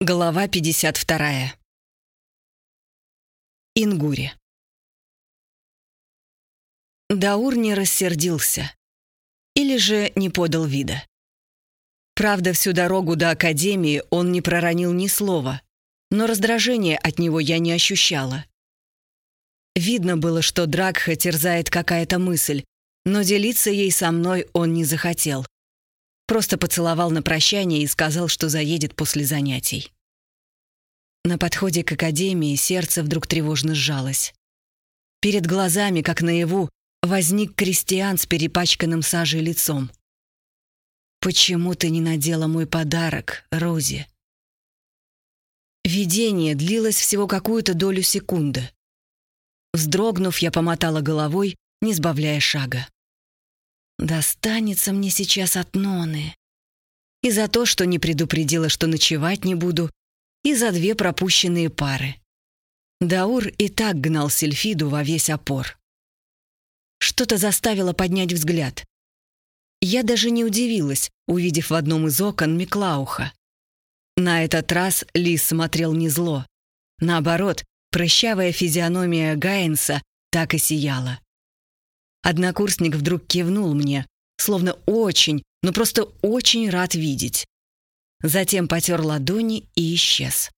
Глава 52. Ингури. Даур не рассердился. Или же не подал вида. Правда, всю дорогу до Академии он не проронил ни слова, но раздражения от него я не ощущала. Видно было, что Дракха терзает какая-то мысль, но делиться ей со мной он не захотел. Просто поцеловал на прощание и сказал, что заедет после занятий. На подходе к академии сердце вдруг тревожно сжалось. Перед глазами, как наяву, возник крестьян с перепачканным сажей лицом. «Почему ты не надела мой подарок, Рози?» Видение длилось всего какую-то долю секунды. Вздрогнув, я помотала головой, не сбавляя шага. Достанется мне сейчас от Ноны. И за то, что не предупредила, что ночевать не буду, и за две пропущенные пары. Даур и так гнал Сельфиду во весь опор. Что-то заставило поднять взгляд. Я даже не удивилась, увидев в одном из окон Миклауха. На этот раз Лис смотрел не зло. Наоборот, прыщавая физиономия Гайнса так и сияла. Однокурсник вдруг кивнул мне, словно очень, ну просто очень рад видеть. Затем потер ладони и исчез.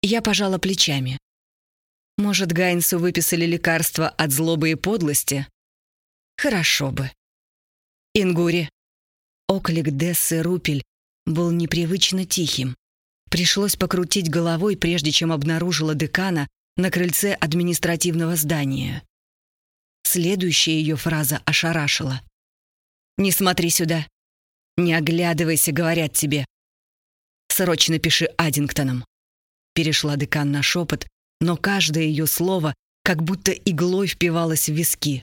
Я пожала плечами. Может, Гайнсу выписали лекарство от злобы и подлости? Хорошо бы. Ингури. Оклик Дессы Рупель был непривычно тихим. Пришлось покрутить головой, прежде чем обнаружила декана на крыльце административного здания. Следующая ее фраза ошарашила. «Не смотри сюда. Не оглядывайся, говорят тебе. Срочно пиши Аддингтоном». Перешла декан на шепот, но каждое ее слово как будто иглой впивалось в виски.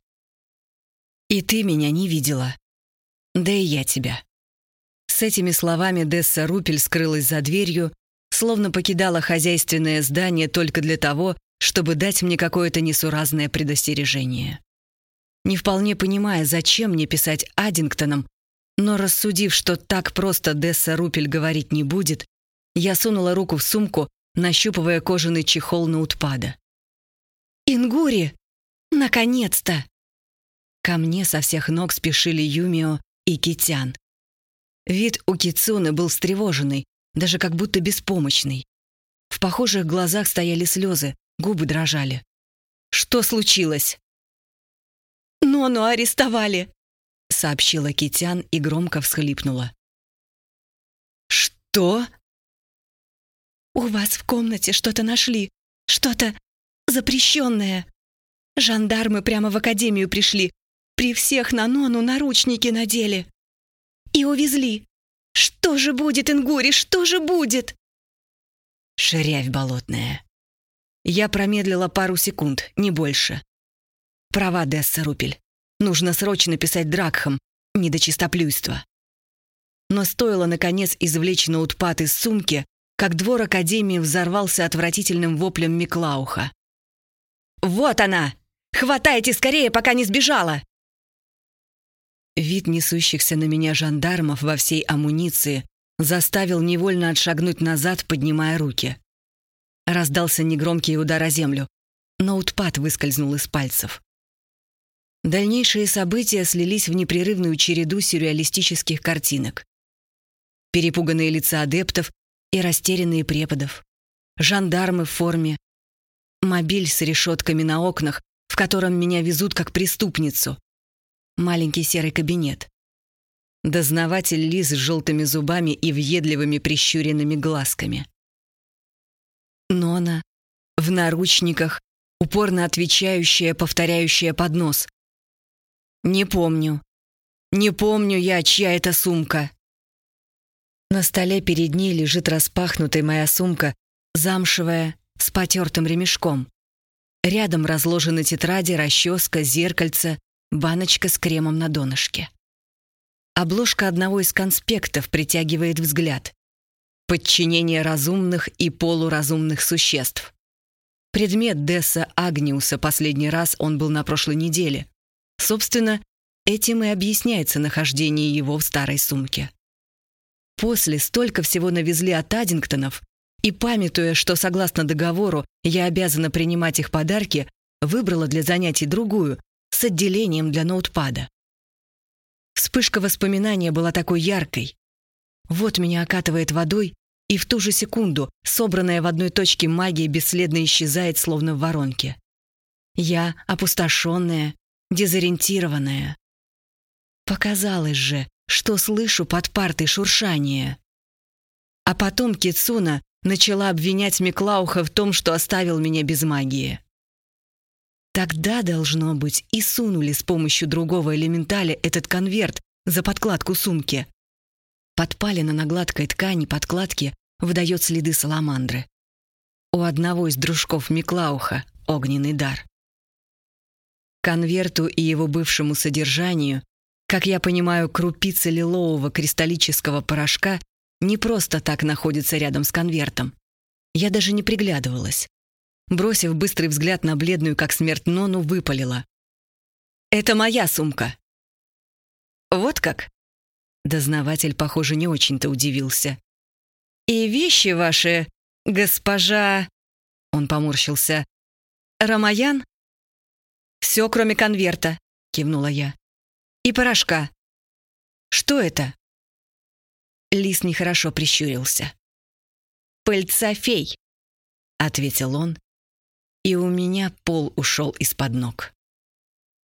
«И ты меня не видела. Да и я тебя». С этими словами Десса Рупель скрылась за дверью, словно покидала хозяйственное здание только для того, чтобы дать мне какое-то несуразное предостережение не вполне понимая, зачем мне писать Аддингтоном, но рассудив, что так просто Десса Рупель говорить не будет, я сунула руку в сумку, нащупывая кожаный чехол ноутпада. «Ингури! Наконец-то!» Ко мне со всех ног спешили Юмио и Китян. Вид у Кицуны был встревоженный, даже как будто беспомощный. В похожих глазах стояли слезы, губы дрожали. «Что случилось?» Нону арестовали!» — сообщила Китян и громко всхлипнула. «Что?» «У вас в комнате что-то нашли. Что-то запрещенное. Жандармы прямо в академию пришли. При всех на Нону наручники надели. И увезли. Что же будет, Ингури, что же будет?» Ширявь болотная. Я промедлила пару секунд, не больше. Права, Десса Рупель. Нужно срочно писать Дракхам, не до чистоплюйства. Но стоило, наконец, извлечь ноутпад из сумки, как двор Академии взорвался отвратительным воплем Миклауха. «Вот она! Хватайте скорее, пока не сбежала!» Вид несущихся на меня жандармов во всей амуниции заставил невольно отшагнуть назад, поднимая руки. Раздался негромкий удар о землю. Ноутпад выскользнул из пальцев. Дальнейшие события слились в непрерывную череду сюрреалистических картинок. Перепуганные лица адептов и растерянные преподов. Жандармы в форме. Мобиль с решетками на окнах, в котором меня везут как преступницу. Маленький серый кабинет. Дознаватель Лиз с желтыми зубами и въедливыми прищуренными глазками. Нона в наручниках, упорно отвечающая, повторяющая под нос. «Не помню. Не помню я, чья это сумка». На столе перед ней лежит распахнутая моя сумка, замшевая, с потертым ремешком. Рядом разложены тетради, расческа, зеркальце, баночка с кремом на донышке. Обложка одного из конспектов притягивает взгляд. Подчинение разумных и полуразумных существ. Предмет Десса Агниуса последний раз он был на прошлой неделе. Собственно, этим и объясняется нахождение его в старой сумке. После столько всего навезли от Аддингтонов, и, памятуя, что согласно договору я обязана принимать их подарки, выбрала для занятий другую, с отделением для ноутпада. Вспышка воспоминания была такой яркой. Вот меня окатывает водой, и в ту же секунду собранная в одной точке магия бесследно исчезает, словно в воронке. Я опустошенная, дезориентированная. Показалось же, что слышу под партой шуршание. А потом Кицуна начала обвинять Миклауха в том, что оставил меня без магии. Тогда, должно быть, и сунули с помощью другого элементаля этот конверт за подкладку сумки. Подпалина на гладкой ткани подкладки выдает следы саламандры. У одного из дружков Миклауха огненный дар. Конверту и его бывшему содержанию, как я понимаю, крупицы лилового кристаллического порошка не просто так находится рядом с конвертом. Я даже не приглядывалась. Бросив быстрый взгляд на бледную, как смерть Нону, выпалила. «Это моя сумка!» «Вот как?» Дознаватель, похоже, не очень-то удивился. «И вещи ваши, госпожа...» Он поморщился. «Рамаян?» «Все, кроме конверта», — кивнула я. «И порошка». «Что это?» Лис нехорошо прищурился. «Пыльца фей», — ответил он, и у меня пол ушел из-под ног.